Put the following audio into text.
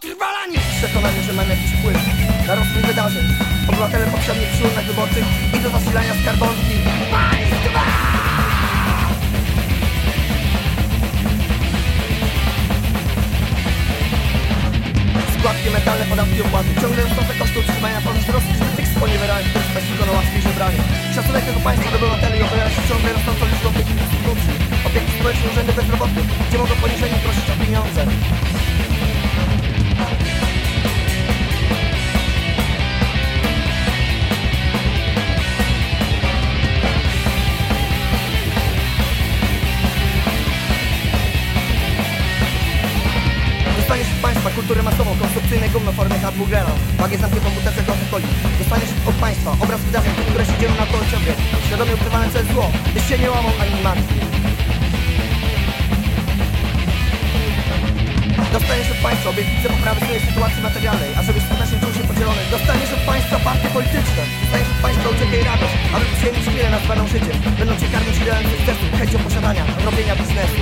utrwalani Przekonani, że mamy jakiś wpływ na rozwój wydarzeń. Obywatele potrzebni przy urnach wyborczych i do zasilania skarbonki. Państwa! Składki metalne, podatki, opłaty. Ciągle rosnące koszty utrzymania Ponieważ wzrost tych sponiewierając Których specyfikono łatwiej żebranie Szacunek tego państwa do obywateli Opowiada się ciągle rosnącą liczbą tych instytucji. Opieki społecznej, urzędy bezrobotnych Gdzie mogą poniżeni prosić o pieniądze Dostaniesz od państwa kulturę masową, konsumpcyjne gówno w formie hamburgera Wagę zamkniętą butelkę Coca-Coli Dostaniesz od państwa obraz wydarzeń, które się dzieją naokoło ciebie Świadomie ukrywane przez zło, byś się nie łamał ani martwił Dostaniesz od państwa obietnicę poprawy swojej sytuacji materialnej A żebyś skutecznie czuł się podzielony. Dostaniesz od państwa partie polityczne. Dostaniesz od państwa uciekę i radość Aby przyjemnić chwilę na zwaną życie. Będą cię karmić idealnym sukcesu Chęcią posiadania, robienia biznesu